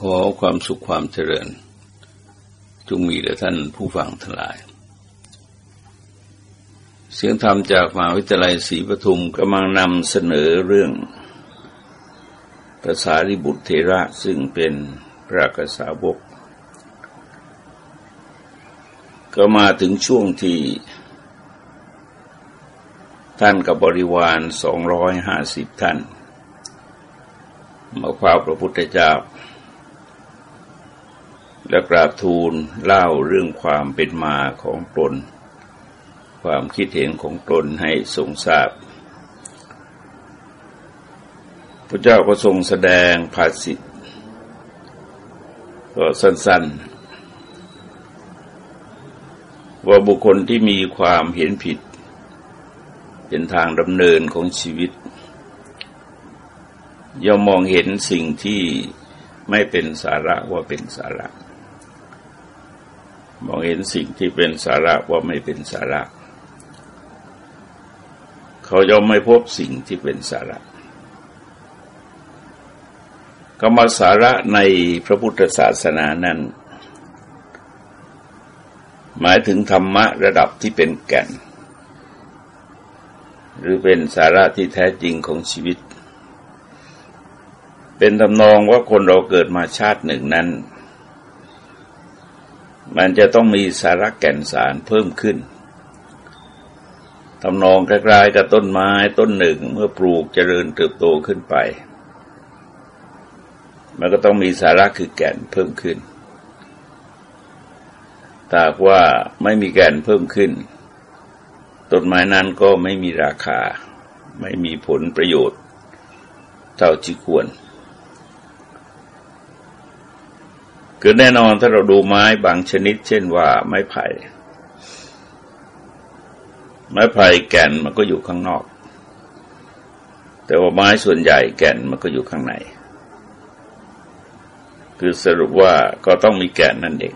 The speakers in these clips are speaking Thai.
ขอความสุขความเจริญ จงมีแด่ท่านผู้ฟังทั้งหลาย เสียงธรรมจากมหาวิทยาลัยศรีปทุมกำลังนำเสนอเรื่องภาษาริบุตรเทระซึ่งเป็นพระกษาวกก็มาถึงช่วงที่ท่านกับบริวารสองร้อยห้าสิบท่าน มาคว้าพระพุทธเจ้า และกราบทูลเล่าเรื่องความเป็นมาของตน ความคิดเห็นของตนให้ทรงทราบพระเจ้าก็ทรงแสดงภาษิตก็สั้นๆ ว่าบุคคลที่มีความเห็นผิด เป็นทางดำเนินของชีวิต ย่อมมองเห็นสิ่งที่ไม่เป็นสาระว่าเป็นสาระ มองเห็นสิ่งที่เป็นสาระว่าไม่เป็นสาระ เขายอมไม่พบสิ่งที่เป็นสาระคำว่าสาระในพระพุทธศาสนานั้น หมายถึงธรรมะระดับที่เป็นแก่น หรือเป็นสาระที่แท้จริงของชีวิต เป็นทำนองว่าคนเราเกิดมาชาติหนึ่งนั้น มันจะต้องมีสาระแก่นสารเพิ่มขึ้นทำนองคล้ายๆกับต้นไม้ต้นหนึ่งเมื่อปลูกเจริญเติบโตขึ้นไป มันก็ต้องมีสาระคือแก่นเพิ่มขึ้นถ้าว่าไม่มีแก่นเพิ่มขึ้น ต้นไม้นั้นก็ไม่มีราคา ไม่มีผลประโยชน์ เท่าที่ควร คือแน่นอนถ้าเราดูไม้บางชนิด เช่นว่าไม้ไผ่ ไม้ไผ่แก่นมันก็อยู่ข้างนอก แต่ว่าไม้ส่วนใหญ่แก่นมันก็อยู่ข้างใน คือสรุปว่าก็ต้องมีแก่นนั่นเอง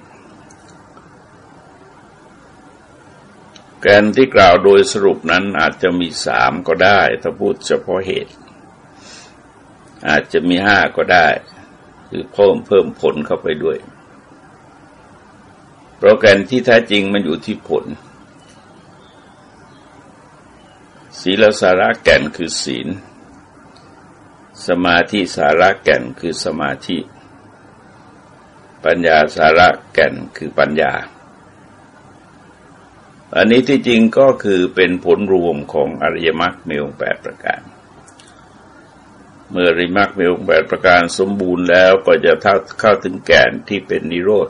แกนที่กล่าวโดยสรุปนั้นอาจจะมีสามก็ได้ ถ้าพูดเฉพาะเหตุ อาจจะมีห้าก็ได้ คือเพิ่มเพิ่มผลเข้าไปด้วย โปรแกรมที่แท้จริงมันอยู่ที่ผล ศีลสาระแก่นคือศีล สมาธิสาระแก่นคือสมาธิ ปัญญาสาระแก่นคือปัญญา อันนี้ที่จริงก็คือเป็นผลรวมของอริยมรรคมีองค์แปดประการ เมื่อริมักมีองค์แปดประการสมบูรณ์แล้วก็จะเข้าถึงแก่นที่เป็นนิโรธ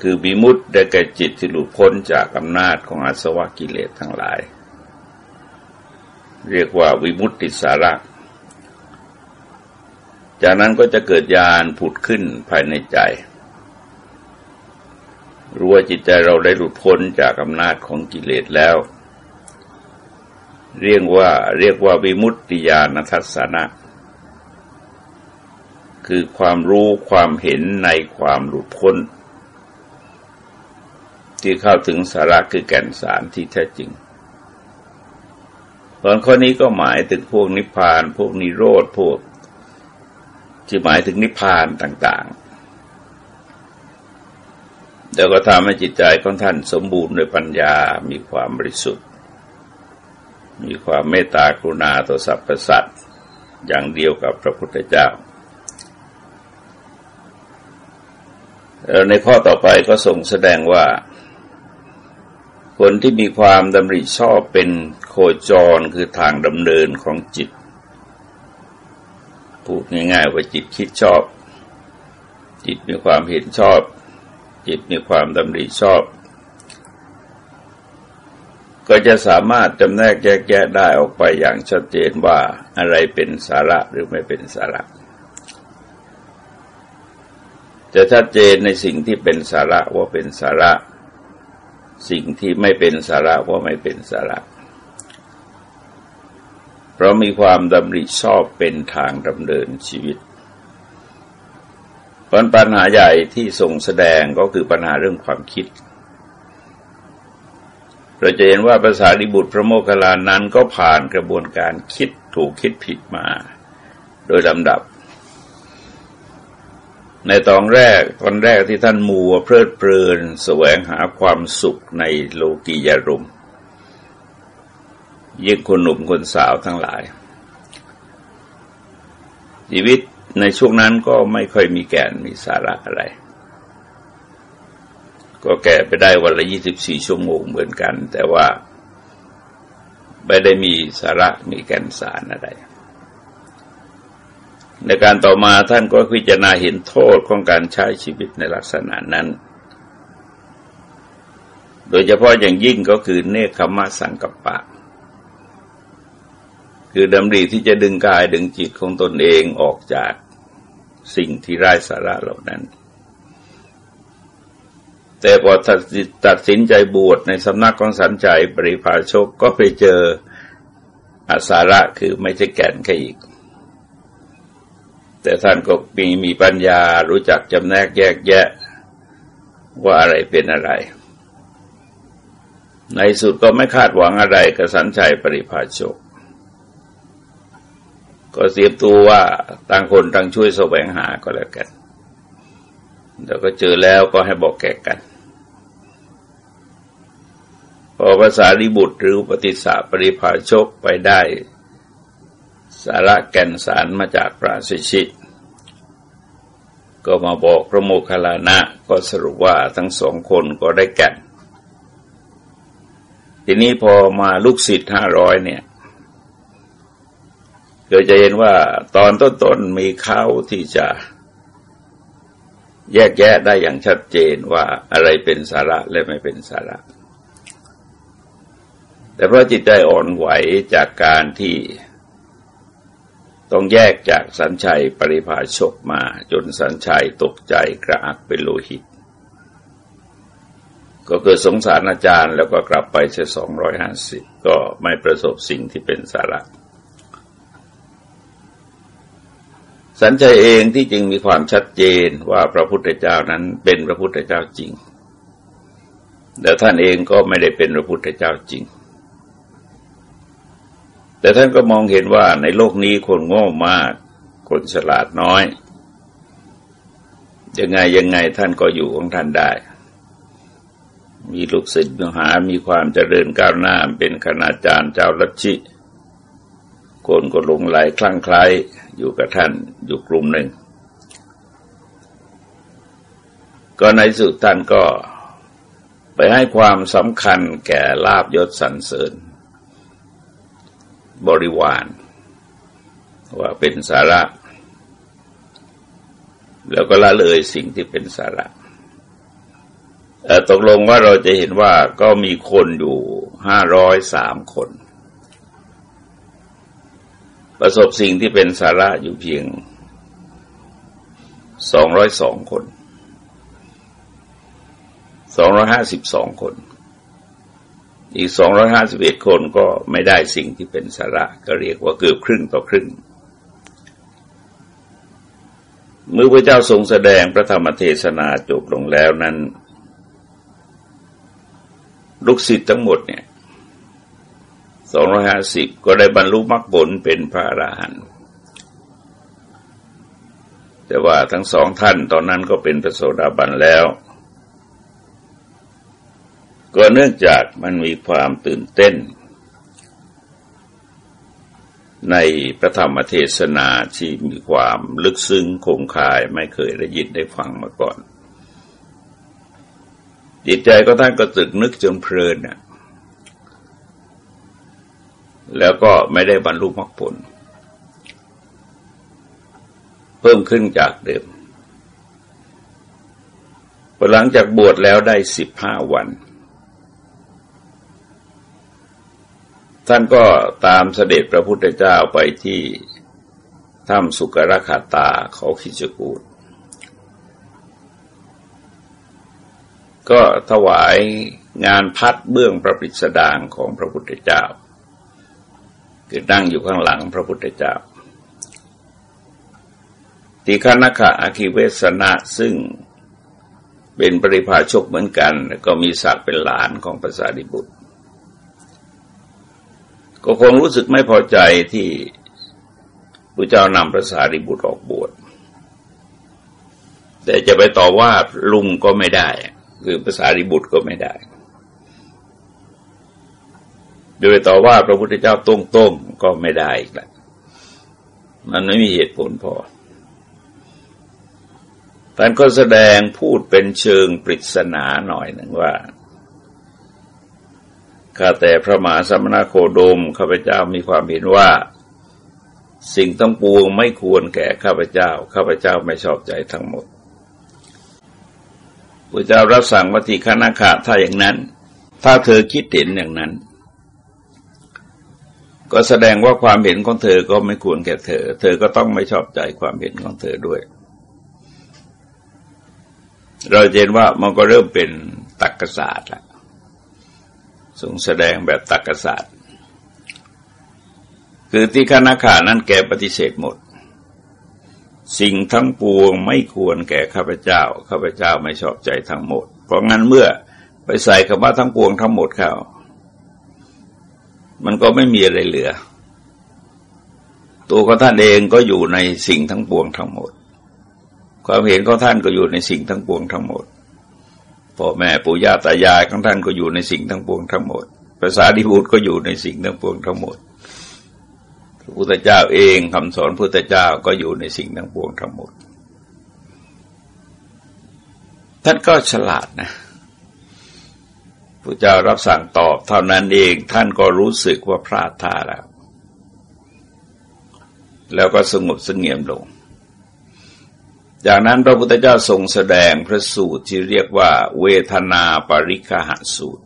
คือบิมุตได้แก่จิตที่หลุดพ้นจากอำนาจของอาสวะกิเลสทั้งหลาย เรียกว่าวิมุตติสาระ จากนั้นก็จะเกิดญาณผุดขึ้นภายในใจรู้ว่าจิตใจเราได้หลุดพ้นจากอำนาจของกิเลสแล้ว เรียกว่าเรียกว่าวิมุตติญาณทัศนะ คือความรู้ความเห็นในความหลุดพ้น ที่เข้าถึงสาระคือแก่นสารที่แท้จริงตอนข้อนี้ก็หมายถึงพวกนิพพาน พวกนิโรธพวกที่หมายถึงนิพพานต่าง ๆ แล้วก็ทำให้จิตใจของท่านสมบูรณ์ด้วยปัญญา มีความบริสุทธิ์ มีความเมตตากรุณาต่อสรรพสัตว์อย่างเดียวกับพระพุทธเจ้า ในข้อต่อไปก็ส่งแสดงว่า คนที่มีความดำริชอบเป็นโคจรคือทางดำเนินของจิต พูดง่ายๆว่าจิตคิดชอบ จิตมีความเห็นชอบ จิตมีความดำริชอบ ก็จะสามารถจำแนกแยกแยะได้ออกไปอย่างชัดเจนว่าอะไรเป็นสาระหรือไม่เป็นสาระ จะชัดเจนในสิ่งที่เป็นสาระว่าเป็นสาระ สิ่งที่ไม่เป็นสาระว่าไม่เป็นสาระ เพราะมีความดำริชอบเป็นทางดำเนินชีวิตปัญหาใหญ่ที่ทรงแสดงก็คือปัญหาเรื่องความคิด เราจะเห็นว่าภาษาดิบุตรพระโมคคัลลานั้นก็ผ่านกระบวนการคิดถูกคิดผิดมา โดยลำดับ ในตอนแรกตอนแรกที่ท่านมัวเพลิดเพลินแสวงหาความสุขในโลกียารมยิ่งคนหนุ่มคนสาวทั้งหลาย ชีวิตในช่วงนั้นก็ไม่ค่อยมีแก่นมีสาระอะไร ก็แก่ไปได้วันละยี่สิบสี่ชั่วโมงเหมือนกัน แต่ว่าไม่ได้มีสาระมีแก่นสารอะไร ในการต่อมาท่านก็พิจารณาเห็นโทษของการใช้ชีวิตในลักษณะนั้น โดยเฉพาะอย่างยิ่งก็คือเนคขมาสังกัปปะ คือดำริที่จะดึงกายดึงจิตของตนเองออกจากสิ่งที่ไร้สาระเหล่านั้น แต่พอตัดสินใจบวชในสำนักของสันใจปริภาชกก็ไปเจออาสาระคือไม่ใช่แก่นแค่อีก แต่ท่านก็มีมีปัญญารู้จักจำแนกแยกแยะ ว่าอะไรเป็นอะไร ในสุดก็ไม่คาดหวังอะไรกับสันชัยปริภาชก ก็เสียบตัวว่าต่างคนต่างช่วยแสวงหาก็แล้วกัน เดี๋ยวก็เจอแล้วก็ให้บอกแก่กันพอภาษาดิบุตรหรือปฏิสาปริภาชกไปได้ สาระแก่นสารมาจากพระสิชิต ก็มาบอกพระโมคคัลลานะก็สรุปว่าทั้งสองคนก็ได้แก่น ทีนี้พอมาลูกศิษย์ห้าร้อยเนี่ยก็จะเห็นว่าตอนต้นๆมีเขาที่จะ แยกแยะได้อย่างชัดเจนว่าอะไรเป็นสาระและไม่เป็นสาระ แต่เพราะจิตใจอ่อนไหวจากการที่ต้องแยกจากสัญชัยปริภาชกมาจนสัญชัยตกใจกระอักเป็นโลหิต ก็เกิดสงสารอาจารย์แล้วก็กลับไปเช่สองร้อยห้าสิบก็ไม่ประสบสิ่งที่เป็นสาระ สัญชัยเองที่จริงมีความชัดเจนว่าพระพุทธเจ้านั้นเป็นพระพุทธเจ้าจริง แต่ท่านเองก็ไม่ได้เป็นพระพุทธเจ้าจริง แต่ท่านก็มองเห็นว่าในโลกนี้คนโง่มาก คนฉลาดน้อย ยังไงยังไงท่านก็อยู่ของท่านได้ มีลูกศิษย์มหามีความเจริญก้าวหน้าเป็นคณาจารย์เจ้าลัทธิ คนก็หลงไหลคลั่งไคล้อยู่กับท่านอยู่กลุ่มหนึ่ง ก็ในสุดท่านก็ไปให้ความสำคัญแก่ลาบยศสรรเสริญ บริวาร ว่าเป็นสาระ แล้วก็ละเลยสิ่งที่เป็นสาระตกลงว่าเราจะเห็นว่าก็มีคนอยู่ห้าร้อยสามคน ประสบสิ่งที่เป็นสาระอยู่เพียงสองร้อยสองคนสองร้อยห้าสิบสองคน อีกสองร้อยห้าสิบเอ็ดคนก็ไม่ได้สิ่งที่เป็นสาระก็เรียกว่าเกือบครึ่งต่อครึ่ง เมื่อพระเจ้าทรงแสดงพระธรรมเทศนาจบลงแล้วนั้น ลูกศิษย์ทั้งหมดเนี่ย สองร้อยห้าสิบก็ได้บรรลุมรรคผลเป็นพระอราหันต์แต่ว่าทั้งสองท่านตอนนั้นก็เป็นพระโสดาบันแล้ว ก็เนื่องจากมันมีความตื่นเต้น ในพระธรรมเทศนาที่มีความลึกซึ้งคงคายไม่เคยได้ยินได้ฟังมาก่อน จิตใจก็ท่านก็ตึกนึกจนเพลินน่ะ แล้วก็ไม่ได้บรรลุมรรคผล เพิ่มขึ้นจากเดิมพอหลังจากบวชแล้วได้สิบห้าวัน ท่านก็ตามเสด็จพระพุทธเจ้าไปที่ถ้ำสุกรคาตาเขาขิจกูดก็ถวายงานพัดเบื้องพระปริสดางของพระพุทธเจ้า คือนั่งอยู่ข้างหลังพระพุทธเจ้าตีฆานคะอาคิเวสนะซึ่งเป็นปริพาชกเหมือนกันก็มีศักดิ์เป็นหลานของภาษาดิบุตร ก็คงรู้สึกไม่พอใจที่พระเจ้านำพระสารีบุตรออกบวช แต่จะไปต่อว่าลุงก็ไม่ได้ คือภาษาริบุตรก็ไม่ได้ โดยต่อว่าพระพุทธเจ้าตรงๆก็ไม่ได้อีกแล้วมันไม่มีเหตุผลพอท่านก็แสดงพูดเป็นเชิงปริศนาหน่อยหนึ่งว่าข้าแต่พระมหาสมณโคดมข้าพเจ้ามีความเห็นว่า สิ่งต้องปวงไม่ควรแก่ข้าพเจ้า ข้าพเจ้าไม่ชอบใจทั้งหมดพระเจ้ารับสั่งวัติคณะขาถ้าอย่างนั้น ถ้าเธอคิดเห็นอย่างนั้น ก็แสดงว่าความเห็นของเธอก็ไม่ควรแก่เธอ เธอก็ต้องไม่ชอบใจความเห็นของเธอด้วย เราเห็นว่ามันก็เริ่มเป็นตักกศาสตร์ล้วทรงแสดงแบบตักกศาสตร์ คือที่คณะขานั้นแกปฏิเสธหมด สิ่งทั้งปวงไม่ควรแก่ข้าพเจ้า ข้าพเจ้าไม่ชอบใจทั้งหมด เพราะงั้นเมื่อไปใส่คำว่าทั้งปวงทั้งหมดเข้า มันก็ไม่มีอะไรเหลือ ตัวของท่านเองก็อยู่ในสิ่งทั้งปวงทั้งหมด ความเห็นของท่านก็อยู่ในสิ่งทั้งปวงทั้งหมดพ่อแม่ปู่ย่าตายายของท่านก็อยู่ในสิ่งทั้งปวงทั้งหมดภาษาดิบุตรก็อยู่ในสิ่งทั้งปวงทั้งหมดพระพุทธเจ้าเองคำสอนพุทธเจ้าก็อยู่ในสิ่งทั้งปวงทั้งหมด ท่านก็ฉลาดนะ พระเจ้ารับสั่งตอบเท่านั้นเองท่านก็รู้สึกว่าพลาดท่าแล้ว แล้วก็สงบสงเงียมลง จากนั้นพระพุทธเจ้าทรงแสดงพระสูตรที่เรียกว่า เวทนาปริคหสูตร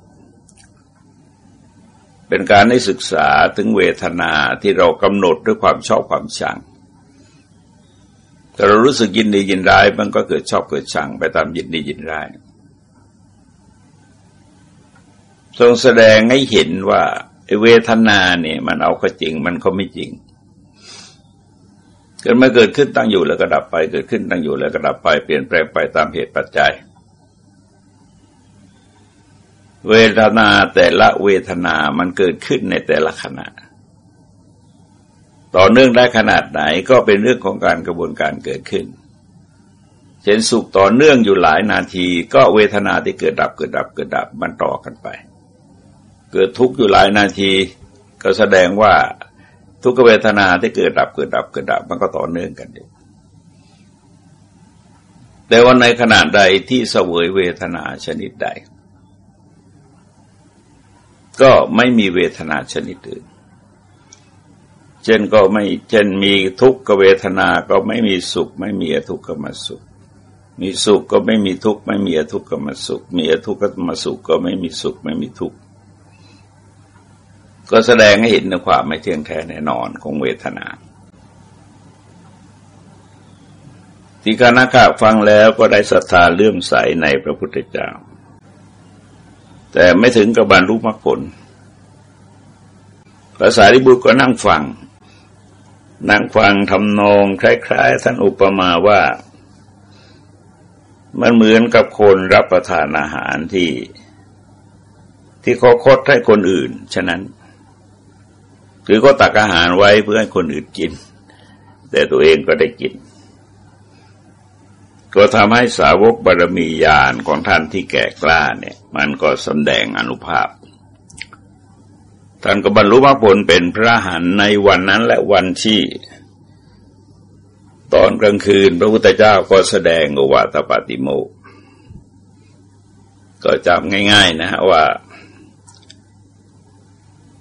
เป็นการได้ศึกษาถึงเวทนาที่เรากำหนดด้วยความชอบความชังแต่เรารู้สึกยินดียินร้ายมันก็เกิดชอบเกิดชังไปตามยินดียินร้าย ทรงแสดงให้เห็นว่าเวทนาเนี่ย มันเอาก็จริง มันก็ไม่จริง เกิดมาเกิดขึ้นตั้งอยู่แล้วก็ดับไป เกิดขึ้นตั้งอยู่แล้วก็ดับไปเปลี่ยนแปลงไปตามเหตุปัจจัย เวทนาแต่ละเวทนามันเกิดขึ้นในแต่ละขณะ ต่อเนื่องได้ขนาดไหนก็เป็นเรื่องของการกระบวนการเกิดขึ้นเช่นสุขต่อเนื่องอยู่หลายนาที ก็เวทนาที่เกิดดับเกิดดับเกิดดับมันต่อกันไป เกิดทุกข์อยู่หลายนาที ก็แสดงว่าทุกขเวทนาที่เกิดดับเกิดดับเกิดดับมันก็ต่อเนื่องกันอยู่แต่ว่าในขณะใดที่เสวยเวทนาชนิดใด ก็ไม่มีเวทนาชนิดอื่น เช่นก็ไม่เช่นมีทุกขเวทนา ก็ไม่มีสุข ไม่มีอทุกขมสุข มีสุขก็ไม่มีทุกข์ไม่มีอทุกขมสุข มีอทุกขมสุขก็ไม่มีสุขไม่มีทุกข์ ก็แสดงให้เห็นในความไม่เที่ยงแท้แน่นอนของเวทนาที่คณะข้าฟังแล้วก็ได้ศรัทธาเลื่อมใสในพระพุทธเจ้า แต่ไม่ถึงกับบรรลุมรรคผลภาษาริบุตรก็นั่งฟัง นั่งฟังทำนองคล้ายๆ ท่านอุปมาว่า มันเหมือนกับคนรับประทานอาหารที่ ที่เขาคดให้คนอื่น ฉะนั้น คือก็ตักอาหารไว้เพื่อให้คนอื่นกิน แต่ตัวเองก็ได้กิน ก็ทำให้สาวกบารมีญาณของท่านที่แก่กล้าเนี่ย มันก็สำแดงอนุภาพ ท่านก็บรรลุมรรคผลเป็นพระหันในวันนั้นและวันที่ ตอนกลางคืนพระพุทธเจ้าก็แสดงอวาตปาติโมกก็จำง่าย ๆ นะฮะว่า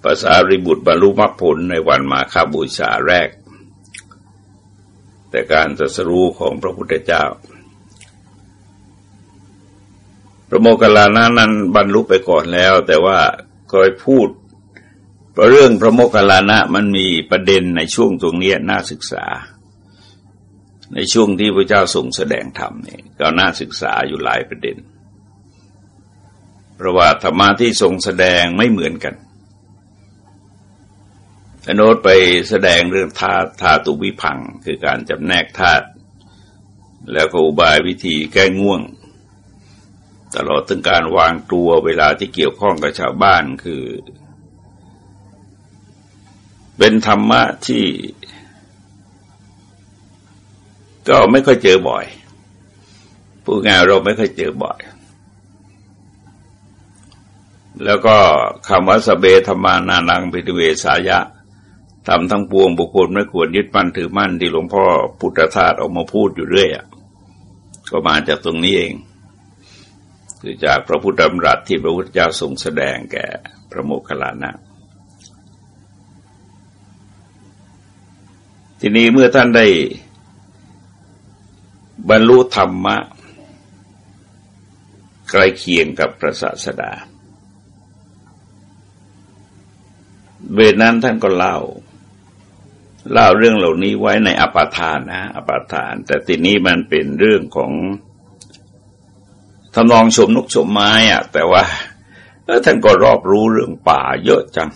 ภาษาริบุตรบรรลุมรรคผลในวันมาคาบูชาแรก แต่การตรัสรู้ของพระพุทธเจ้า พระโมคคัลลานะนั้นบรรลุไปก่อนแล้ว แต่ว่าคอยพูดเรื่องพระโมคคัลลานะมันมีประเด็นในช่วงตรงนี้น่าศึกษา ในช่วงที่พระเจ้าทรงแสดงธรรมนี่ก็น่าศึกษาอยู่หลายประเด็นเพราะว่าธรรมะที่ทรงแสดงไม่เหมือนกัน โน้ตไปแสดงเรื่องธาตุธาตุวิพัง คือการจำแนกธาตุแล้วก็อุบายวิธีแก้ง่วง ตลอดถึงการวางตัวเวลาที่เกี่ยวข้องกับชาวบ้านคือ เป็นธรรมะที่ ก็ไม่ค่อยเจอบ่อยผู้งานเราไม่เคยเจอบ่อย แล้วก็คำว่าสเบธรรมานานังปิตเวสายะ ทำทั้งปวงบุคคลไม่ควรยึดมั่นถือมั่นที่หลวงพ่อพุทธทาสออกมาพูดอยู่เรื่อยก็มาจากตรงนี้เอง คือจากพระพุทธธรรมรัตที่พระพุทธเจ้าทรงแสดงแก่พระโมคคัลลานะทีนี้เมื่อท่านได้บรรลุธรรมะใกล้เคียงกับพระศาสดาเวนั้นท่านก็เล่า เล่าเรื่องเหล่านี้ไว้ในอปทานนะอปทาน แต่ทีนี้มันเป็นเรื่องของทำนองชมนกชมไม้อะแต่ว่าท่านก็รอบรู้เรื่องป่าเยอะจัง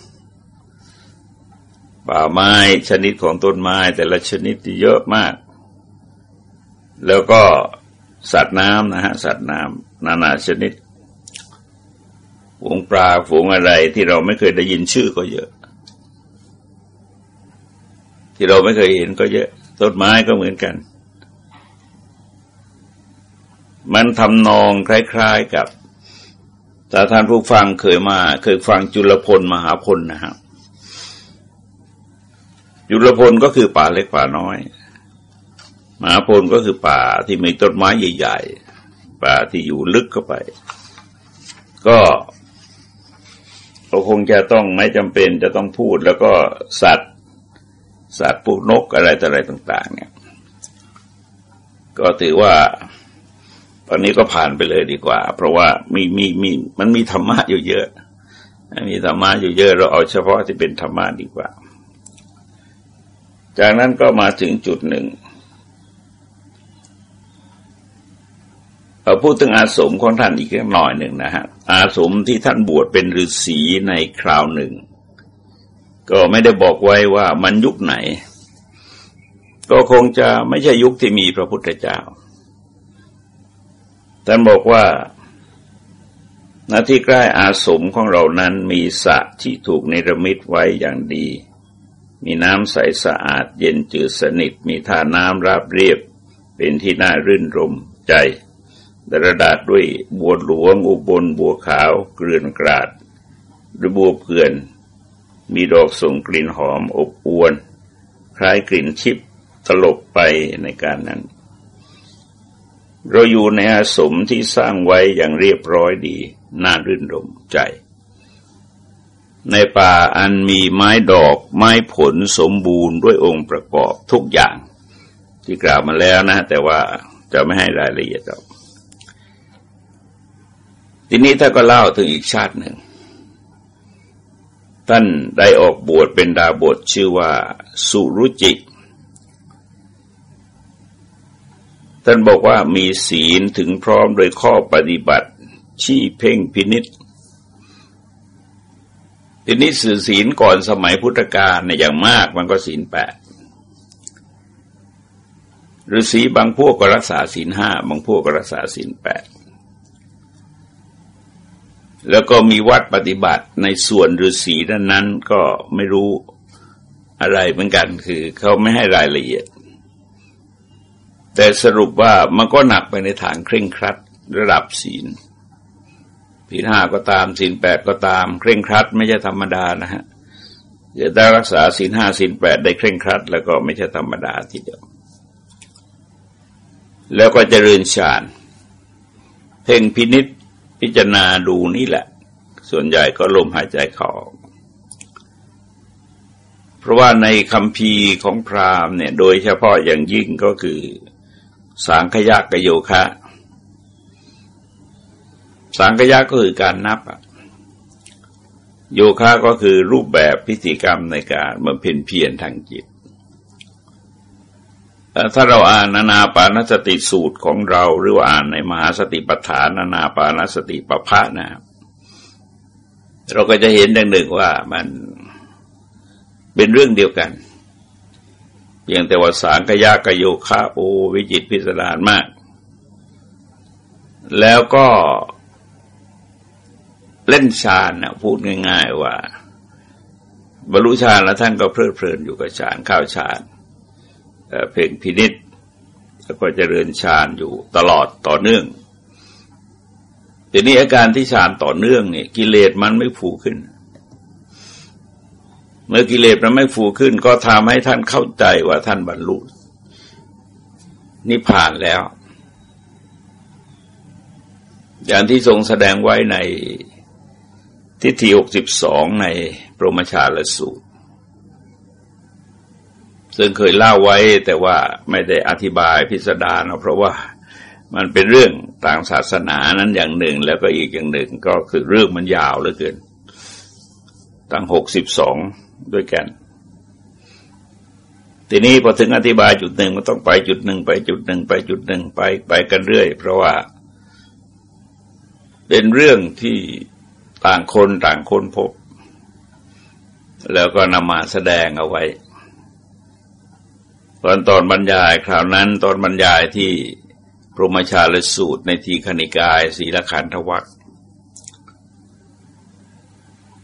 ป่าไม้ชนิดของต้นไม้ แต่ละชนิดที่เยอะมาก แล้วก็สัตว์น้ำนะฮะสัตว์น้ำนานาชนิดฝูงปลาฝูงอะไรที่เราไม่เคยได้ยินชื่อก็เยอะ ที่เราไม่เคยเห็นก็เยอะ ต้นไม้ก็เหมือนกัน มันทำนองคล้ายๆกับถ้าท่านผู้ฟังเคยมา เคยฟังจุลพลมหาพลนะครับจุลพลก็คือป่าเล็กป่าน้อย มหาพลก็คือป่าที่มีต้นไม้ใหญ่ ๆ ป่าที่อยู่ลึกเข้าไป ก็เราคงจะต้องไม่จำเป็นจะต้องพูดแล้วก็สัตว์ สัตว์พวกนกอะไรต่ออะไรต่าง ๆ เนี่ย ก็ถือว่าตอนนี้ก็ผ่านไปเลยดีกว่า เพราะว่ามีมีมีมันมีธรรมะอยู่เยอะ มีธรรมะอยู่เยอะเราเอาเฉพาะที่เป็นธรรมะดีกว่า จากนั้นก็มาถึงจุดหนึ่งเราพูดถึงอาสมของท่านอีกหน่อยหนึ่งนะฮะอาสมที่ท่านบวชเป็นฤาษีในคราวหนึ่ง ก็ไม่ได้บอกไว้ว่ามันยุคไหน ก็คงจะไม่ใช่ยุคที่มีพระพุทธเจ้าท่านบอกว่าณที่ใกล้อาสมของเรานั้นมีสระที่ถูกเนรมิตไว้อย่างดี มีน้ำใสสะอาดเย็นจืดสนิท มีท่าน้ำราบเรียบ เป็นที่น่ารื่นรมใจ ดระดาษด้วยบัวหลวงอุบลบัวขาว เกลื่อนกราดหรือบัวเพื่อน มีดอกส่งกลิ่นหอมอบอวน คล้ายกลิ่นชิบตลบไปในการนั้น เราอยู่ในอาสมที่สร้างไว้อย่างเรียบร้อยดีน่ารื่นรมใจ ในป่าอันมีไม้ดอกไม้ผลสมบูรณ์ด้วยองค์ประกอบทุกอย่าง ที่กล่าวมาแล้วนะ แต่ว่าจะไม่ให้รายละเอียดหรอกทีนี้ถ้าก็เล่าถึงอีกชาติหนึ่ง ท่านได้ออกบวชเป็นดาบทชื่อว่าสุรุจิท่านบอกว่ามีศีลถึงพร้อมโดยข้อปฏิบัติชี้เพ่งพินิษทีนี้สื่อศีลก่อนสมัยพุทธกาลในอย่างมากมันก็ศีลแปดฤาษีบางพวกก็รักษาศีลห้าบางพวกก็รักษาศีลแปด แล้วก็มีวัดปฏิบัติในส่วนฤาษีนั้นนั้นก็ไม่รู้อะไรเหมือนกันคือเขาไม่ให้รายละเอียด แต่สรุปว่ามันก็หนักไปในทางเคร่งครัดระดับศีลศีลห้าก็ตามศีลแปดก็ตาม เคร่งครัด ไม่ใช่ธรรมดานะฮะจะได้รักษาศีลห้าศีลแปดได้เคร่งครัด แล้วก็ไม่ใช่ธรรมดาทีเดียว แล้วก็จเจริญฌานเพ่งพินิษ พิจารณาดูนี่แหละ ส่วนใหญ่ก็ลมหายใจเข้าเพราะว่าในคำพีของพราหมณ์เนี่ย โดยเฉพาะอย่างยิ่งก็คือ สังขยากโยคะ สังขยะก็คือการนับโยคะก็คือรูปแบบพิธีกรรมในการบำเพ็ญเพียรทางจิต ถ้าเราอ่านนานาปานสติสูตรของเราหรือว่าอ่านในมหาสติปัฏฐานนานาปานสติปภะนะ เราก็จะเห็นดังหนึ่งว่ามันเป็นเรื่องเดียวกัน เพียงแต่ว่าสางกยากโยคะโอวิจิตพิสดารมาก แล้วก็เล่นฌานนะพูดง่าย ๆ ว่า บรรลุฌานแล้วท่านก็เพลิดเพลินอยู่กับฌานข้าวฌาน เพ่งพินิษแล้วก็เจริญฌานอยู่ตลอดต่อเนื่องทีนี้อาการที่ฌานต่อเนื่องเนี่ยกิเลสมันไม่ฟูขึ้น เมื่อกิเลสมันไม่ฟูขึ้น ก็ทำให้ท่านเข้าใจว่าท่านบรรลุนิพพานแล้ว อย่างที่ทรงแสดงไว้ในทิฏฐิหกสิบสองในปรมชาลสูตร ซึ่งเคยเล่าไว้แต่ว่าไม่ได้อธิบายพิสดารเเพราะว่ามันเป็นเรื่องต่างศาสนานั้นอย่างหนึ่ง แล้วก็อีกอย่างหนึ่งก็คือเรื่องมันยาวเหลือเกิน ตั้งหกสิบสองด้วยกัน ทีนี้พอถึงอธิบายจุดหนึ่งมันต้องไปจุดหนึ่งไปจุดหนึ่งไปจุดหนึ่งไปไปกันเรื่อย เพราะว่า เป็นเรื่องที่ต่างคนต่างคนพบ แล้วก็นำมาแสดงเอาไว้ ตอนตอนบรรยายคราวนั้นตอนบรรยายที่พรหมชาลสูตรในทีคณิกายศีลขันธวัค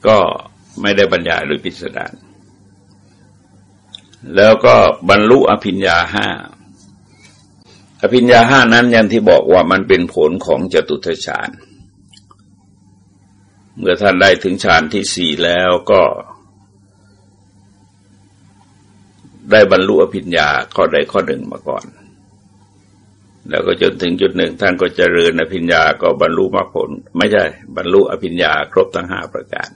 ก็ไม่ได้บรรยายโดยพิสดารแล้วก็บรรลุอภิญญาห้าอภิญญาห้านั้นยันที่บอกว่ามันเป็นผลของจตุทชาญเมื่อท่านได้ถึงฌานที่สี่แล้วก็ ได้บรรลุอภิญญาข้อใดข้อหนึ่งมาก่อน แล้วก็จนถึงจุดหนึ่งท่านก็เจริญอภิญญาก็บรรลุมรรคผล ไม่ใช่ บรรลุอภิญญาครบทั้งห้าประการ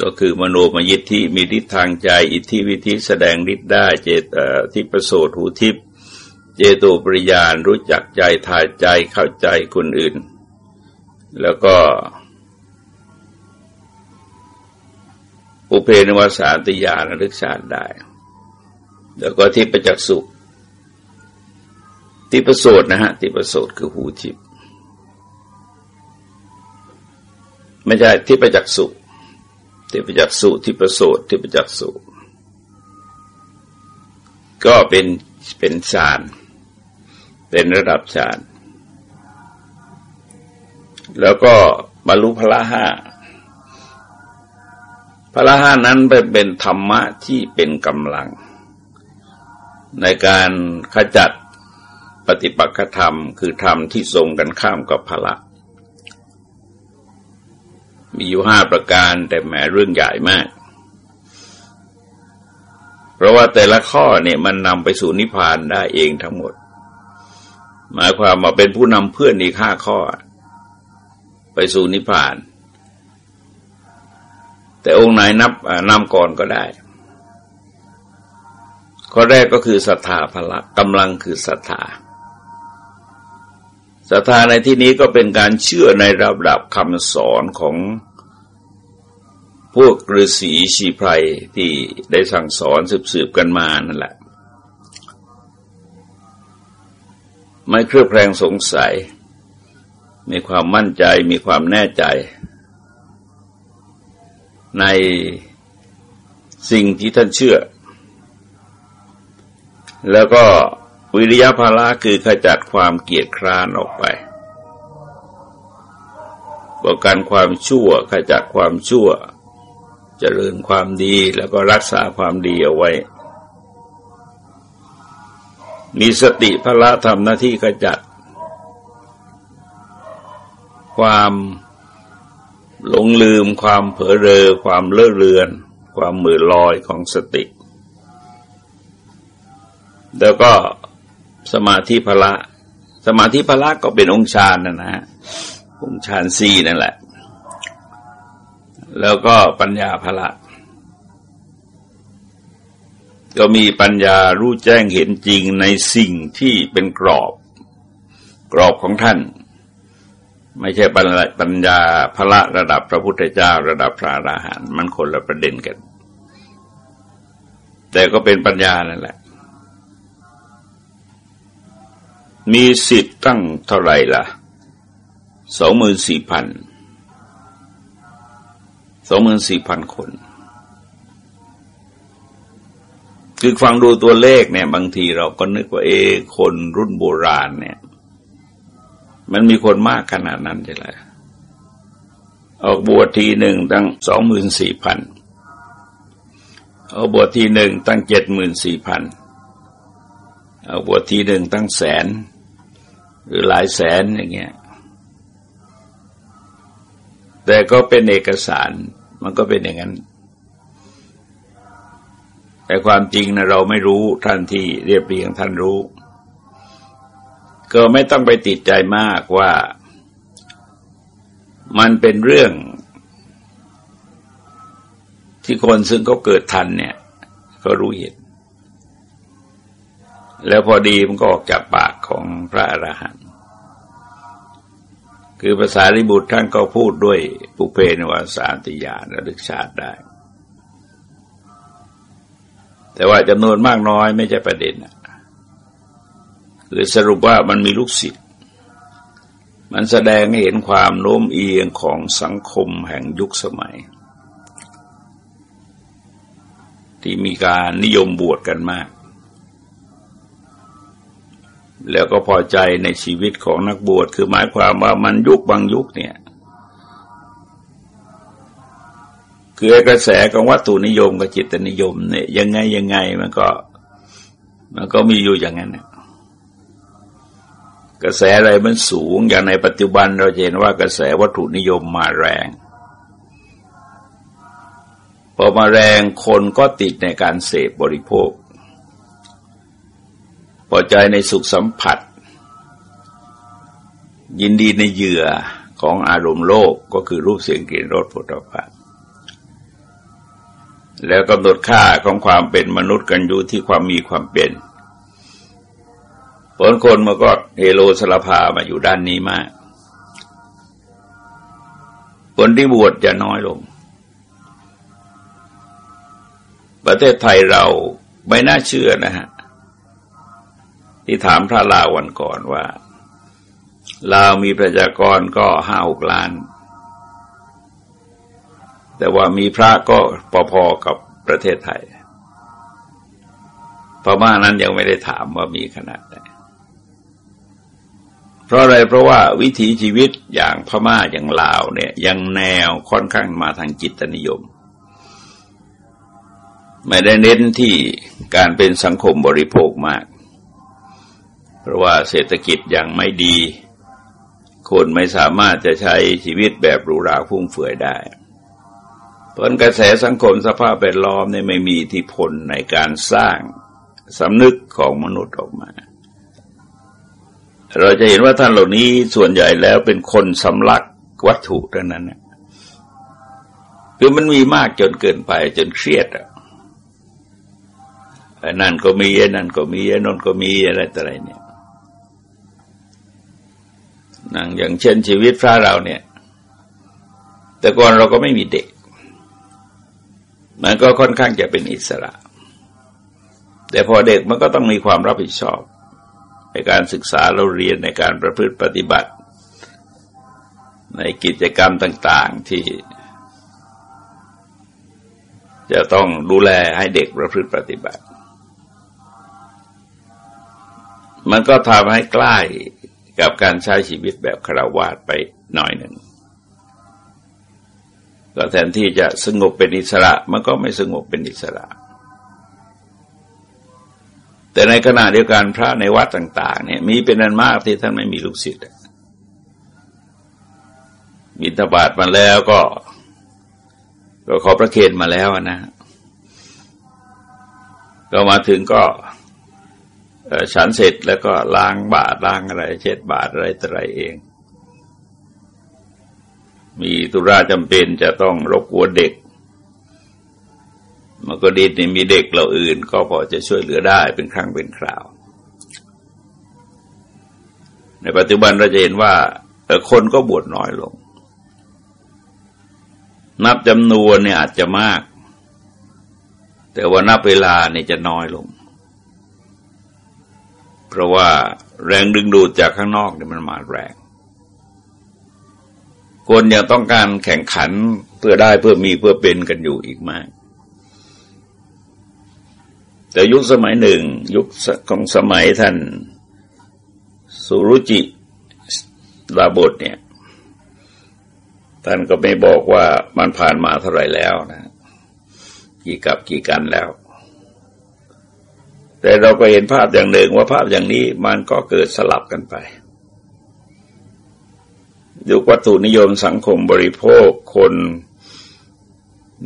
ก็คือมโนมยิทธิมีฤทธิ์ทางใจ อิทธิวิธิแสดงฤทธิ์ได้ เจตทิประโสดหูทิพเจโตปริยานรู้จักใจทายใจเข้าใจคนอื่น แล้วก็ อุเพนวสาติยาระลึกชาติได้ แล้วก็ที่ประจักษ์สุขที่ประโสดนะฮะที่ประโสดคือหูทิพไม่ใช่ที่ประจักษ์สุขที่ประจักษ์สุที่ประโสดที่ประจักษ์สุก็เป็นเป็นฌานเป็นระดับฌานแล้วก็บรรลุพละห้า พระห้านั้นเป็นธรรมะที่เป็นกำลัง ในการขจัดปฏิปักษธรรม คือธรรมที่ทรงกันข้ามกับพละ มีอยู่ห้าประการแต่แหมเรื่องใหญ่มาก เพราะว่าแต่ละข้อเนี่ยมันนำไปสู่นิพพานได้เองทั้งหมด หมายความว่าเป็นผู้นำเพื่อนอีกห้าข้อ ไปสู่นิพพาน แต่องค์ไหนนับนำก่อนก็ได้ ข้อแรกก็คือศรัทธาพละกำลังคือศรัทธาศรัทธาในที่นี้ก็เป็นการเชื่อในระดับคำสอนของพวกฤาษีชีไพรที่ได้สั่งสอนสืบๆกันมานั่นแหละ ไม่เครือบแคลงสงสัย มีความมั่นใจมีความแน่ใจ ในสิ่งที่ท่านเชื่อ แล้วก็วิริยะภาระคือขจัดความเกียดคร้านออกไปป้องกันความชั่วขจัดความชั่วจเจริญความดีแล้วก็รักษาความดีเอาไว้ มีสติพละทำหน้าที่ขจัด ความ หลงลืมความเผลอเรอความเลื่อเลือน ความมือลอยของสติ แล้วก็สมาธิพละ สมาธิพละก็เป็นองค์ฌานนะนะฮะองค์ฌานสี่นั่นแหละ แล้วก็ปัญญาพละ ก็มีปัญญารู้แจ้งเห็นจริงในสิ่งที่เป็นกรอบ กรอบของท่าน ไม่ใช่ปัญญาพระระดับพระพุทธเจ้า ระดับพระอราหันต์มันคนละประเด็นกัน แต่ก็เป็นปัญญานั่นแหละ มีสิทธิ์ตั้งเท่าไหร่ล่ะสองหมื่นสี่พันสองหมื่นสี่พันคน คือฟังดูตัวเลขเนี่ย บางทีเราก็นึกว่าเอคนรุ่นโบราณเนี่ย มันมีคนมากขนาดนั้นใช่ไหมออกบวชทีหนึ่งตั้งสองหมื่นสี่พันออกบวชทีหนึ่งตั้งเจ็ดหมื่นสี่พันบวชทีหนึ่งตั้งแสน หรือหลายแสนอย่างเงี้ย แต่ก็เป็นเอกสารมันก็เป็นอย่างนั้น แต่ความจริงนะเราไม่รู้ท่านที่เรียบเรียงท่านรู้ ก็ไม่ต้องไปติดใจมากว่ามันเป็นเรื่อง ที่คนซึ่งเขาเกิดทันเนี่ย ก็รู้เห็น แล้วพอดีมันก็ออกจากปากของพระอรหันต์คือภาษาริบุตรท่านก็พูดด้วยปุเพนวาสานติยาระลึกชาติได้ แต่ว่าจำนวนมากน้อยไม่ใช่ประเด็น คือสรุปว่ามันมีลูกศิษย์ มันแสดงให้เห็นความโน้มเอียงของสังคมแห่งยุคสมัย ที่มีการนิยมบวชกันมาก แล้วก็พอใจในชีวิตของนักบวชคือหมายความว่ามันยุคบางยุคเนี่ยคือกระแสของวัตถุนิยมกับจิตนิยมเนี่ยยังไงยังไงมันก็ มันก็มีอยู่อย่างนั้น กระแสอะไรมันสูงอย่างในปัจจุบันเราเห็นว่ากระแสวัตถุนิยมมาแรง พอมาแรงคนก็ติดในการเสพบริโภคพอใจในสุขสัมผัส ยินดีในเหยื่อของอารมณ์โลกก็คือรูปเสียงกลิ่นรสผลิตภัณฑ์แล้วกำหนดค่าของความเป็นมนุษย์กันอยู่ที่ความมีความเป็น ผลคนมาก็เฮโลสลพามาอยู่ด้านนี้มาก คนที่บวชจะน้อยลง ประเทศไทยเราไม่น่าเชื่อนะฮะ ที่ถามพระลาวันก่อนว่า ลาวมีประชากรก็ห้าหกล้าน แต่ว่ามีพระก็พอๆกับประเทศไทยพม่านั้นยังไม่ได้ถามว่ามีขนาดไหน เพราะอะไรเพราะว่าวิถีชีวิตอย่างพม่าอย่างลาวเนี่ยยังแนวค่อนข้างมาทางจิตนิยม ไม่ได้เน้นที่การเป็นสังคมบริโภคมาก เพราะว่าเศรษฐกิจยังไม่ดี คนไม่สามารถจะใช้ชีวิตแบบหรูหราฟุ่มเฟือยได้ผลกระแสสังคมสภาพแวดล้อมเนี่ยไม่มีอิทธิพลในการสร้างสำนึกของมนุษย์ออกมา เราจะเห็นว่าท่านเหล่านี้ส่วนใหญ่แล้วเป็นคนสำลักวัตถุเท่านั้นนะคือมันมีมากจนเกินไปจนเครียดอะนั่นก็มีนั่นก็มีนั่นก็มีอะไรต่ออะไรเนี่ยนั่งอย่างเช่นชีวิตพระเราเนี่ย แต่ก่อนเราก็ไม่มีเด็ก มันก็ค่อนข้างจะเป็นอิสระ แต่พอเด็กมันก็ต้องมีความรับผิดชอบ ในการศึกษาเราเรียนในการประพฤติปฏิบัติ ในกิจกรรมต่าง ๆที่ จะต้องดูแลให้เด็กประพฤติปฏิบัติ มันก็ทำให้ใกล้กับการใช้ชีวิตแบบคารวาสไปหน่อยหนึ่งก็แทนที่จะสงบเป็นอิสระ มันก็ไม่สงบเป็นอิสระ แต่ในขณะเดียวกันพระในวัดต่าง ๆ เนี่ยมีเป็นอันมากที่ท่านไม่มีลูกศิษย์บิณฑบาตมาแล้วก็ ก็ขอประเคนมาแล้วนะก็มาถึงก็ฉันเสร็จแล้วก็ล้างบาตรล้างอะไร เช็ดบาตรอะไรต่ออะไรเอง มีตุราจำเป็นจะต้องรบกวนเด็ก มันก็ดีนี่มีเด็กเราอื่น ก็พอจะช่วยเหลือได้เป็นครั้งเป็นคราว ในปัจจุบันเราจะเห็นว่าคนก็บวชน้อยลง นับจำนวนเนี่ยอาจจะมาก แต่ว่านับเวลาเนี่ยจะน้อยลง เพราะว่าแรงดึงดูดจากข้างนอกเนี่ยมันมาแรงคนยังต้องการแข่งขันเพื่อได้เพื่อมีเพื่อเป็นกันอยู่อีกมาก แต่ยุคสมัยหนึ่ง ยุคของสมัยท่านสุรุจิลาบทเนี่ย ท่านก็ไม่บอกว่ามันผ่านมาเท่าไหร่แล้วนะ กี่กับกี่กันแล้ว แต่เราก็เห็นภาพอย่างหนึ่งว่าภาพอย่างนี้มันก็เกิดสลับกันไปยุควัตถุนิยมสังคมบริโภคคน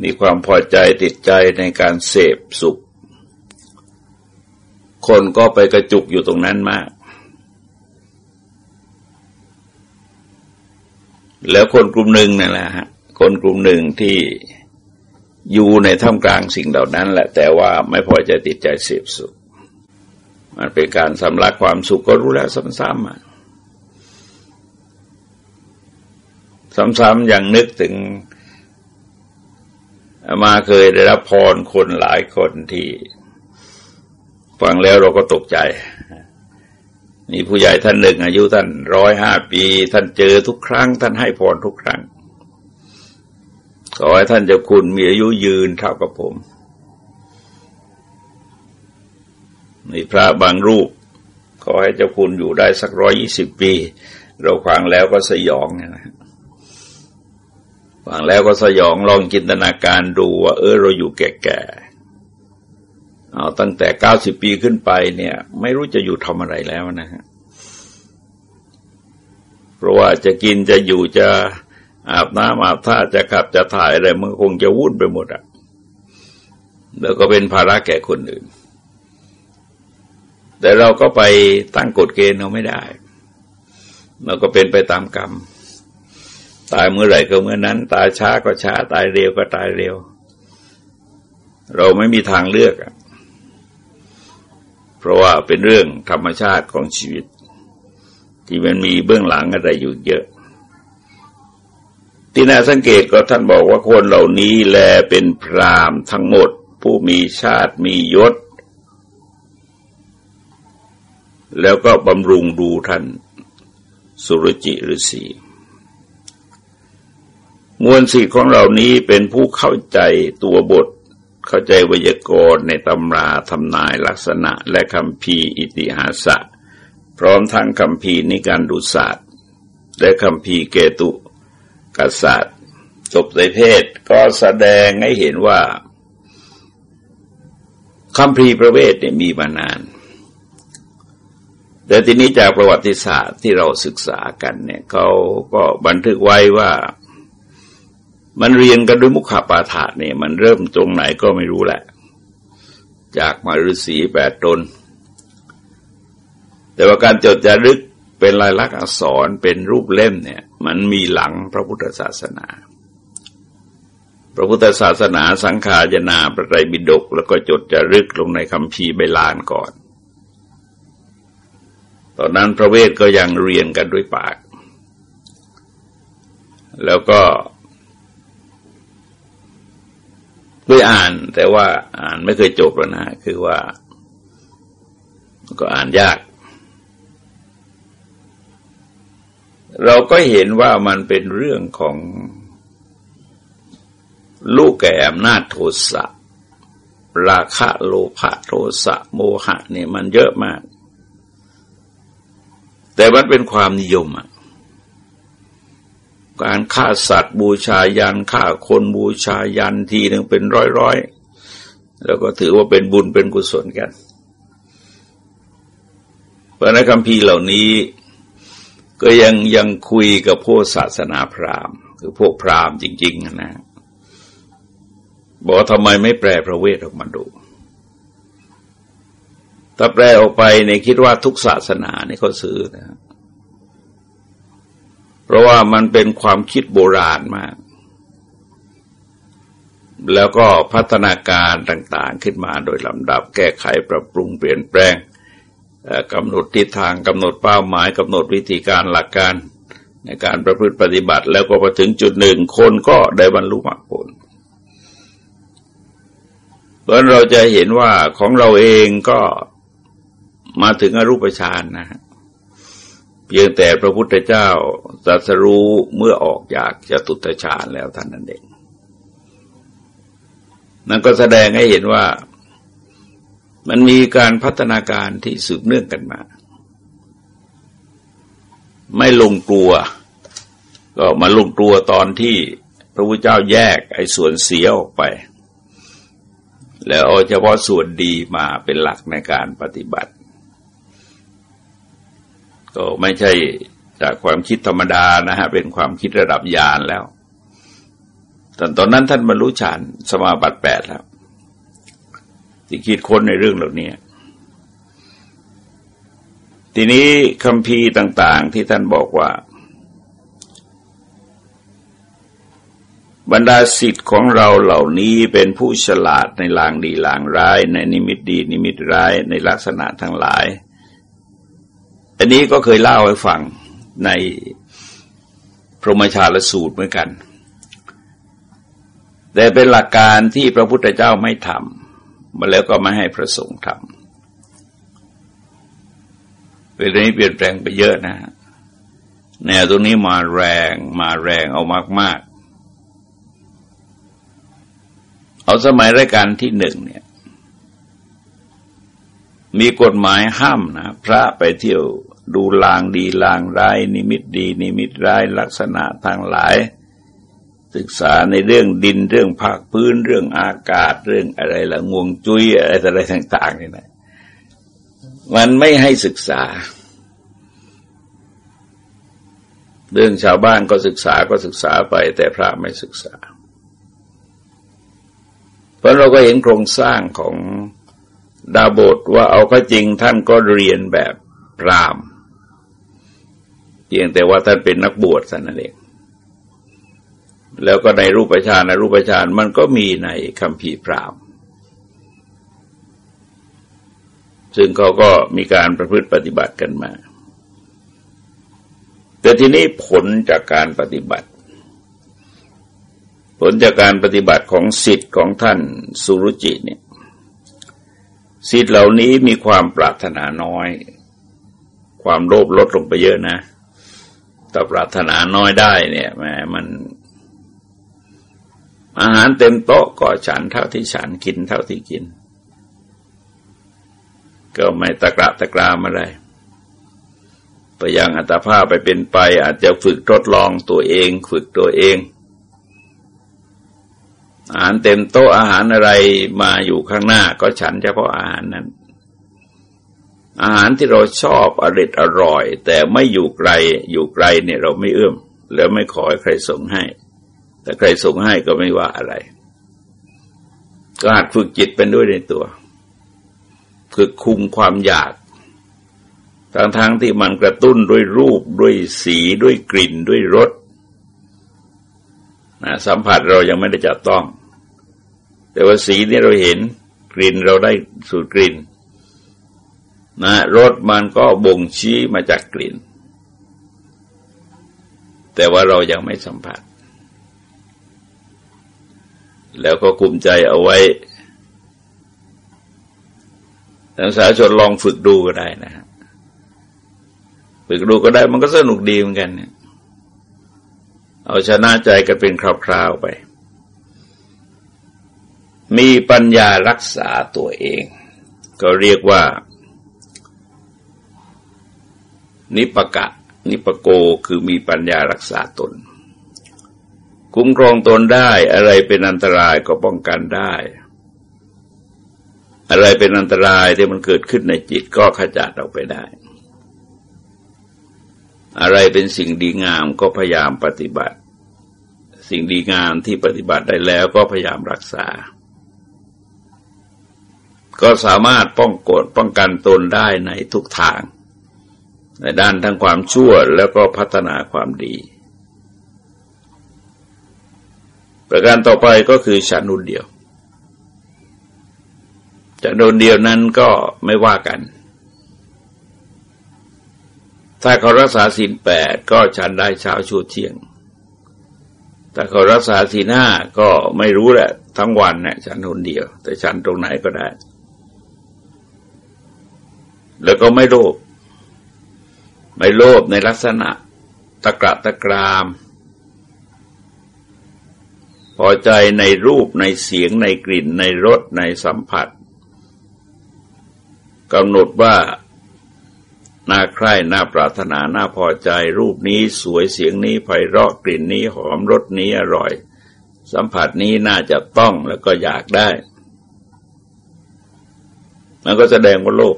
มีความพอใจติดใจในการเสพสุข คนก็ไปกระจุกอยู่ตรงนั้นมาก แล้วคนกลุ่มหนึ่งนั่นแหละฮะคนกลุ่มหนึ่งที่อยู่ในท่ามกลางสิ่งเหล่านั้น แหละ แต่ว่าไม่พอจะติดใจเสพสุข มันเป็นการสำลักความสุขก็รู้แล้วซ้ำๆอะซ้ำๆอย่างนึกถึง มาเคยได้รับพรคนหลายคนที่ ฟังแล้วเราก็ตกใจ มีผู้ใหญ่ท่านหนึ่ง อายุท่านร้อยห้าปี ท่านเจอทุกครั้ง ท่านให้พรทุกครั้ง ขอให้ท่านเจ้าคุณมีอายุยืนเท่ากับผมมีพระบางรูป ขอให้เจ้าคุณอยู่ได้สักร้อยยี่สิบปี เราฟังแล้วก็สยองนะฟังแล้วก็สยองลองจินตนาการดูว่า เออเราอยู่แก่ เอาตั้งแต่เก้าสิบปีขึ้นไปเนี่ย ไม่รู้จะอยู่ทำอะไรแล้วนะฮะเพราะว่าจะกินจะอยู่จะอาบน้ำอาบท่าจะขับจะถ่ายอะไรมันคงจะวุ่นไปหมดอะแล้วก็เป็นภาระแก่คนอื่น แต่เราก็ไปตั้งกฎเกณฑ์เราไม่ได้ เราก็เป็นไปตามกรรม ตายเมื่อไหร่ก็เมื่อนั้น ตายช้าก็ช้า ตายเร็วก็ตายเร็ว เราไม่มีทางเลือกอะ เพราะว่าเป็นเรื่องธรรมชาติของชีวิต ที่มันมีเบื้องหลังอะไรอยู่เยอะที่น่าสังเกตก็ท่านบอกว่าคนเหล่านี้แลเป็นพรามทั้งหมด ผู้มีชาติมียศ แล้วก็บำรุงดูท่านสุรจิฤาษีมวลสิทธิ์ของเหล่านี้เป็นผู้เข้าใจตัวบท เข้าใจวยากรณ์ในตำราทำนายลักษณะและคำพีอิติหาสะ พร้อมทั้งคำพีนิการดุศาสตร์ และคำพีเกตุกศาสตร์จบในเพศก็แสดงให้เห็นว่าคำพีประเวทเนี่ยมีมานาน แต่ทีนี้จากประวัติศาสตร์ที่เราศึกษากันเนี่ยเขาก็บันทึกไว้ว่า มันเรียนกันด้วยมุขปาฐะเนี่ยมันเริ่มตรงไหนก็ไม่รู้แหละ จากมาฤาษีแปดตน แต่ว่าการจดจารึกเป็นลายลักษณ์อักษรเป็นรูปเล่มเนี่ย มันมีหลังพระพุทธศาสนา พระพุทธศาสนาสังขารนาประไตรปิฎกแล้วก็จดจารึกลงในคำพีใบลานก่อน ตอนนั้นพระเวทก็ยังเรียนกันด้วยปาก แล้วก็ ด้วยอ่านแต่ว่าอ่านไม่เคยจบแล้วนะคือว่า ก็อ่านยาก เราก็เห็นว่ามันเป็นเรื่องของลูกแก่อำนาจโทสะราคะโลภะโทสะโมหะเนี่ยมันเยอะมาก แต่มันเป็นความนิยมอะ การฆ่าสัตว์บูชายันฆ่าคนบูชายันทีหนึ่งเป็นร้อยๆแล้วก็ถือว่าเป็นบุญเป็นกุศลกันเพราะในคำพีเหล่านี้ ก็ยังยังคุยกับพวกศาสนาพราหมณ์ คือพวกพราหมณ์จริง ๆ นะบอกทำไมไม่แปลพระเวทออกมาดู ถ้าแปลออกไปในคิดว่าทุกศาสนานี่เขาซื้อนะ เพราะว่ามันเป็นความคิดโบราณมาก แล้วก็พัฒนาการต่าง ๆ ขึ้นมาโดยลำดับแก้ไขปรับปรุงเปลี่ยนแปลงกำหนดทิศทางกำหนดเป้าหมายกำหนดวิธีการหลักการในการประพฤติปฏิบัติ แล้วก็พอถึงจุดหนึ่งคนก็ได้บรรลุมรรคผลเพราะเราจะเห็นว่าของเราเองก็มาถึงอรูปฌานนะฮะ เพียงแต่พระพุทธเจ้าตรัสรู้เมื่อออกจากจตุตฌานแล้วท่านนั้นเองนั่นก็แสดงให้เห็นว่ามันมีการพัฒนาการที่สืบเนื่องกันมา ไม่ลงตัว ก็มาลงตัวตอนที่พระพุทธเจ้าแยกไอ้ส่วนเสียออกไป แล้วเอาเฉพาะส่วนดีมาเป็นหลักในการปฏิบัติ ก็ไม่ใช่จากความคิดธรรมดานะฮะเป็นความคิดระดับญาณแล้วตอนตอนนั้นท่านบรรลุฌานสมาบัติแปดแล้ว ที่คิดค้นในเรื่องเหล่านี้ทีนี้คำพีต่าง ๆ ที่ท่านบอกว่า บรรดาสิทธิ์ของเราเหล่านี้เป็นผู้ฉลาดในลางดีลางร้าย ในนิมิตดี นิมิตร้ายในลักษณะทั้งหลาย อันนี้ก็เคยเล่าให้ฟังในพรหมชาลสูตรเหมือนกัน แต่เป็นหลักการที่พระพุทธเจ้าไม่ทำมาแล้วก็ไม่ให้พระสงฆ์ทำเวลานี้เปลี่ยนแปลงไปเยอะนะแนวตรงนี้มาแรงมาแรงเอามาก ๆ เอาสมัยรายการที่หนึ่งเนี่ย มีกฎหมายห้ามนะ พระไปเที่ยว ดูลางดีลางร้าย นิมิตดี นิมิตร้ายลักษณะทางหลาย ศึกษาในเรื่องดินเรื่องภาคพื้นเรื่องอากาศเรื่องอะไรละงวงจุยอะไรอะไรต่างๆนี่นะมันไม่ให้ศึกษา เรื่องชาวบ้านก็ศึกษาก็ศึกษาไป แต่พระไม่ศึกษา เพราะเราก็เห็นโครงสร้างของดาบทว่าเอาก็จริงท่านก็เรียนแบบพราม เพียงแต่ว่าท่านเป็นนักบวชสันนั่นเองแล้วก็ในรูปฌานในรูปฌานมันก็มีในคำพีพรามซึ่งเขาก็มีการประพฤติปฏิบัติกันมา แต่ทีนี้ผลจากการปฏิบัติ ผลจากการปฏิบัติของสิทธิ์ของท่านสุรุจิเนี่ยสิทธิ์เหล่านี้มีความปรารถนาน้อย ความโลภลดลงไปเยอะนะ แต่ปรารถนาน้อยได้เนี่ยแหมมันอาหารเต็มโต๊ะก็ฉันเท่าที่ฉันกินเท่าที่กิน ก็ไม่ตะกระตะกรามอะไรไปยังอัตภาพไปเป็นไป อาจจะฝึกทดลองตัวเอง ฝึกตัวเอง อาหารเต็มโต๊ะอาหารอะไรมาอยู่ข้างหน้า ก็ฉันเฉพาะอาหารนั้น อาหารที่เราชอบอริดอร่อย แต่ไม่อยู่ไกลอยู่ไกลเนี่ยเราไม่เอื้อม แล้วไม่ขอให้ใครส่งให้ แต่ใครส่งให้ก็ไม่ว่าอะไร ก็หัดฝึกจิตเป็นด้วยในตัวฝึกคุมความอยากทั้งทั้งที่มันกระตุ้นด้วยรูปด้วยสีด้วยกลิ่นด้วยรสนะสัมผัสเรายังไม่ได้จับต้อง แต่ว่าสีนี่เราเห็นกลิ่นเราได้สูตรกลิ่น นะรสมันก็บ่งชี้มาจากกลิ่น แต่ว่าเรายังไม่สัมผัส แล้วก็คุมใจเอาไว้นักศึกษาชนลองฝึกดูก็ได้นะฮะฝึกดูก็ได้มันก็สนุกดีเหมือนกันเนี่ยเอาชนะใจกันเป็นคราวๆไป มีปัญญารักษาตัวเอง ก็เรียกว่า นิปกะ นิปโกคือมีปัญญารักษาตน คุ้มครองตนได้อะไรเป็นอันตรายก็ป้องกันได้ อะไรเป็นอันตรายที่มันเกิดขึ้นในจิตก็ขจัดออกไปได้ อะไรเป็นสิ่งดีงามก็พยายามปฏิบัติ สิ่งดีงามที่ปฏิบัติได้แล้วก็พยายามรักษาก็สามารถป้องกดป้องกันตนได้ในทุกทาง ในด้านทั้งความชั่วแล้วก็พัฒนาความดี ประการต่อไปก็คือฉันนุนเดียวจะโดนเดียวนั้นก็ไม่ว่ากัน ถ้าเขารักษาศีลแปดก็ฉันได้เช้าชูเที่ยง ถ้าเขารักษาศีลห้าก็ไม่รู้แหละ ทั้งวันเนี่ยฉันคนเดียว แต่ฉันตรงไหนก็ได้ แล้วก็ไม่โลภ ไม่โลภในลักษณะตะกระตะกราม พอใจในรูปในเสียงในกลิ่นในรสในสัมผัสกำหนดว่าน่าใคร่น่าปรารถนาน่าพอใจ รูปนี้สวยเสียงนี้ไพเราะกลิ่นนี้หอมรสนี้อร่อย สัมผัสนี้น่าจะต้องแล้วก็อยากได้ มันก็แสดงว่าโลภ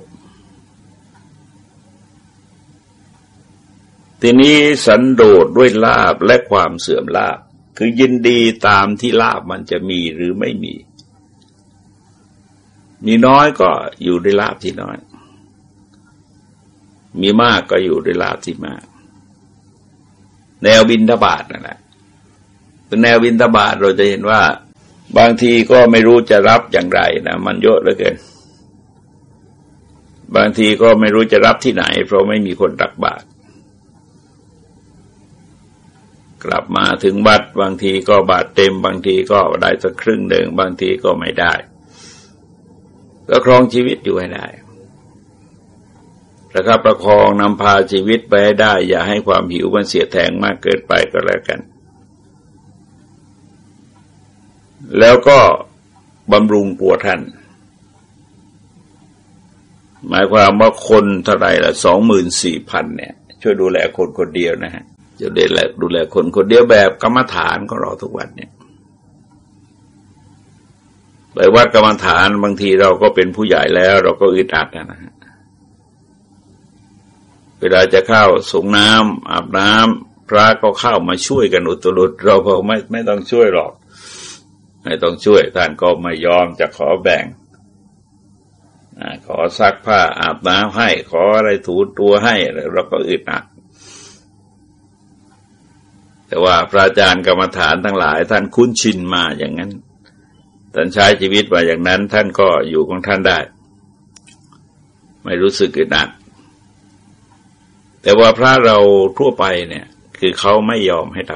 ทีนี้สันโดษด้วยลาบและความเสื่อมลาบ คือยินดีตามที่ลาบมันจะมีหรือไม่มี มีน้อยก็อยู่ด้วยลาบที่น้อย มีมากก็อยู่ด้วยลาบที่มาก แนวบินทบาทนั่นแหละเป็นแนวบินทบาทเราจะเห็นว่า บางทีก็ไม่รู้จะรับอย่างไรนะมันเยอะเหลือเกินบางทีก็ไม่รู้จะรับที่ไหน เพราะไม่มีคนตักบาตร กลับมาถึงวัดบางทีก็บาดเต็ม บางทีก็ได้สักครึ่งหนึ่งบางทีก็ไม่ได้ ก็ครองชีวิตอยู่ให้ได้ประคับประคองนำพาชีวิตไปให้ได้ อย่าให้ความหิวมันเสียแทงมากเกินไปก็แล้วกัน แล้วก็บำรุงตัวท่าน หมายความว่าคนเท่าไรละสองหมื่นสี่พันเนี่ย ช่วยดูแลคนคนเดียวนะฮะ จะดูแลดูแลคนคนเดียวแบบกรรมฐานของเราทุกวันเนี่ยไปวัดกรรมฐานบางทีเราก็เป็นผู้ใหญ่แล้ว เราก็อึดอัดนะฮะเวลาจะเข้าสงน้ำอาบน้ำพระก็เข้ามาช่วยกันอุตรุดเราก็ไม่ไม่ต้องช่วยหรอก ไม่ต้องช่วยท่านก็ไม่ยอมจะขอแบ่งขอซักผ้าอาบน้ำให้ ขออะไรถูตัวให้เราก็อึดอัด แต่ว่าพระอาจารย์กรรมฐานทั้งหลาย ท่านคุ้นชินมาอย่างนั้น ท่านใช้ชีวิตมาอย่างนั้น ท่านก็อยู่ของท่านได้ ไม่รู้สึกอึดอัดแต่ว่าพระเราทั่วไปเนี่ย คือเขาไม่ยอมให้ท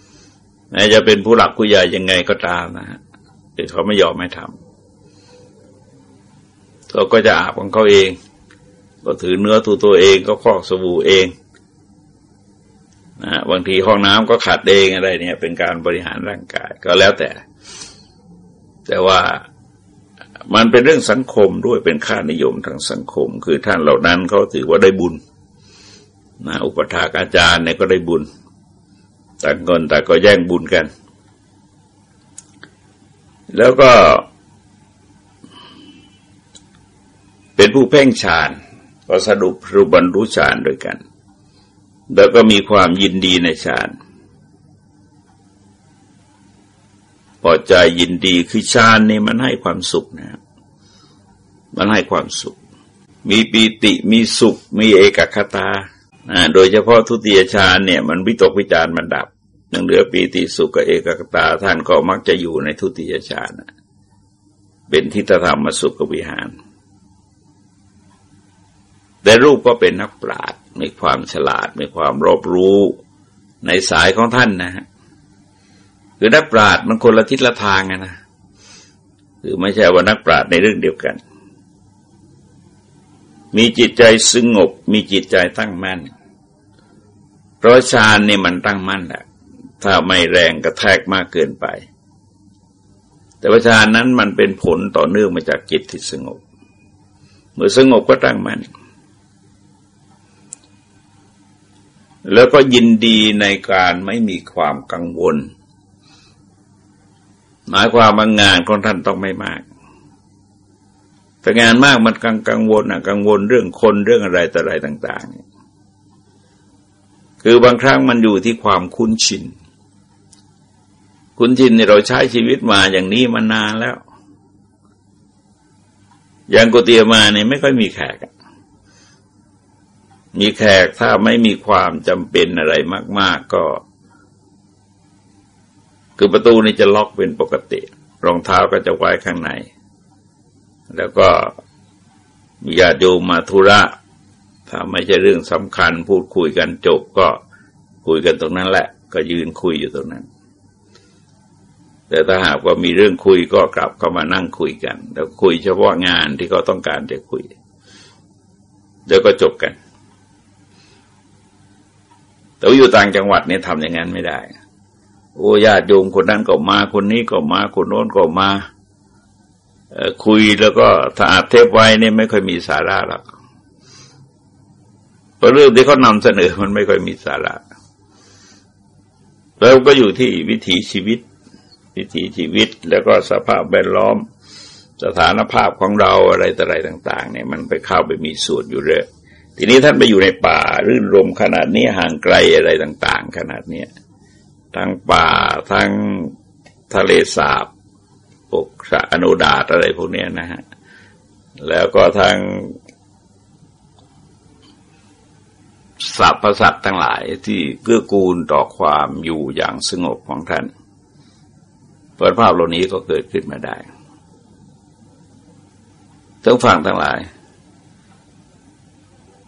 ำแม้จะเป็นผู้หลักผู้ใหญ่ยังไงก็ตามนะฮะคือเขาไม่ยอมให้ทำเขาก็จะอาบของเขาเอง ก็ถือเนื้อตัวตัวเองก็คอกสบู่เอง นะบางทีห้องน้ำก็ขัดเองอะไรเนี่ย เป็นการบริหารร่างกายก็แล้วแต่ แต่ว่ามันเป็นเรื่องสังคมด้วยเป็นค่านิยมทางสังคม คือท่านเหล่านั้นเขาถือว่าได้บุญนะอุปถากอาจารย์เนี่ยก็ได้บุญต่างคนแต่ก็แย่งบุญกัน แล้วก็ เป็นผู้เพ่งฌานก็สรุปรูบรรลุฌานด้วยกัน แล้วก็มีความยินดีในฌานพอใจยินดีคือฌานนี่มันให้ความสุขนะ มันให้ความสุข มีปีติมีสุข มีเอกคตาโดยเฉพาะทุติยฌานเนี่ย มันวิตกวิจารมันดับยังเหลือปีติสุขกับเอกคตาท่านก็มักจะอยู่ในทุติยฌานเป็นทิฏฐธรรมสุขวิหาร แต่รูปก็เป็นนักปราชญ มีความฉลาด มีความรอบรู้ในสายของท่านนะฮะคือนักปราชญ์มันคนละทิศละทางนะคือไม่ใช่ว่านักปราชญ์ในเรื่องเดียวกัน มีจิตใจสงบ มีจิตใจตั้งมั่นเพราะฌานนี่มันตั้งมั่นแหละถ้าไม่แรงกระแทกมากเกินไป แต่ว่าฌานนั้นมันเป็นผลต่อเนื่องมาจากจิตที่สงบ เมื่อสงบก็ตั้งมั่น แล้วก็ยินดีในการไม่มีความกังวล หมายความว่างานของท่านต้องไม่มาก แต่งานมากมันกังกังวลอะกังวลเรื่องคนเรื่องอะไรต่ออะไรต่าง ๆ คือบางครั้งมันอยู่ที่ความคุ้นชิน คุ้นชินเนี่ยเราใช้ชีวิตมาอย่างนี้มานานแล้ว อย่างกุฏิมาเนี่ยไม่ค่อยมีแขก มีแขกถ้าไม่มีความจำเป็นอะไรมาก ๆ ก็ คือประตูนี่จะล็อกเป็นปกติ รองเท้าก็จะไว้ข้างใน แล้วก็มีญาติโยมมาธุระ ถ้าไม่ใช่เรื่องสำคัญ พูดคุยกันจบก็คุยกันตรงนั้นแหละ ก็ยืนคุยอยู่ตรงนั้น แต่ถ้าหากว่ามีเรื่องคุยก็กลับเข้ามานั่งคุยกัน แล้วคุยเฉพาะงานที่เขาต้องการจะคุยเดี๋ยวก็จบกัน แต่ว่าอยู่ต่างจังหวัดเนี่ยทำอย่างนั้นไม่ได้ โอ้ญาติโยมคนนั้นก็มา คนนี้ก็มา คนโน้นก็มาคุยแล้วก็ถ้าอาจเทปไว้เนี่ยไม่ค่อยมีสาระหรอกเพราะเรื่องที่เขานำเสนอมันไม่ค่อยมีสาระ แล้วก็อยู่ที่วิถีชีวิต วิถีชีวิตแล้วก็สภาพแวดล้อม สถานภาพของเราอะไรต่ออะไรต่าง ๆ เนี่ยมันไปเข้าไปมีส่วนอยู่เรื่อย ทีนี้ท่านไปอยู่ในป่า รื่นรมขนาดนี้ห่างไกลอะไรต่าง ๆ ขนาดนี้ทั้งป่าทั้งทะเลสาบปกสะอนุดาตอะไรพวกนี้นะฮะ แล้วก็ทั้งสัพพสัตทั้งหลายที่เกื้อกูลต่อความอยู่อย่างสงบของท่านเปิดภาพเหล่านี้ก็เกิดขึ้นมาได้ทั้งฟังทั้งหลาย